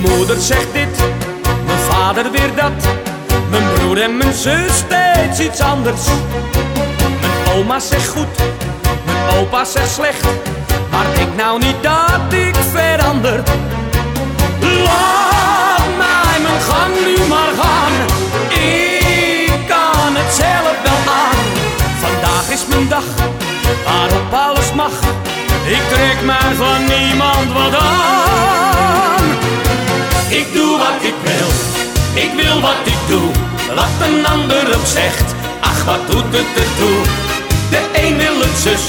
Mijn moeder zegt dit, mijn vader weer dat. Mijn broer en mijn zus steeds iets anders. Mijn oma zegt goed, mijn opa zegt slecht. Maar denk nou niet dat ik verander. Laat mij mijn gang nu maar gaan. Ik kan het zelf wel aan. Vandaag is mijn dag waarop alles mag. Ik trek mij van niemand wat aan. Ik doe wat ik wil, ik wil wat ik doe. Wat een ander ook zegt, ach wat doet het ertoe. De een wil het zus,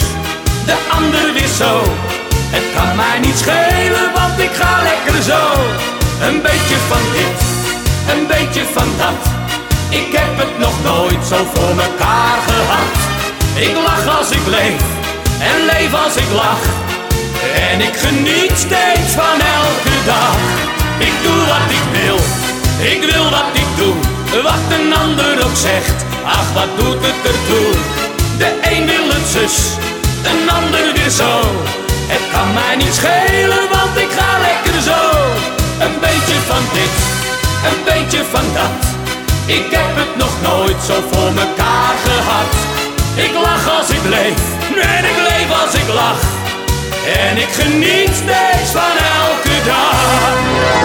de ander weer zo. Het kan mij niet schelen, want ik ga lekker zo. Een beetje van dit, een beetje van dat. Ik heb het nog nooit zo voor mekaar gehad. Ik lach als ik leef en leef als ik lach. En ik geniet steeds van elke dag. Ik doe wat ik wil, ik wil wat ik doe. Wat een ander ook zegt, ach wat doet het ertoe. De een wil het zus, een ander weer zo. Het kan mij niet schelen, want ik ga lekker zo. Een beetje van dit, een beetje van dat. Ik heb het nog nooit zo voor mekaar gehad. Ik lach als ik leef, en ik leef als ik lach. En ik geniet dag.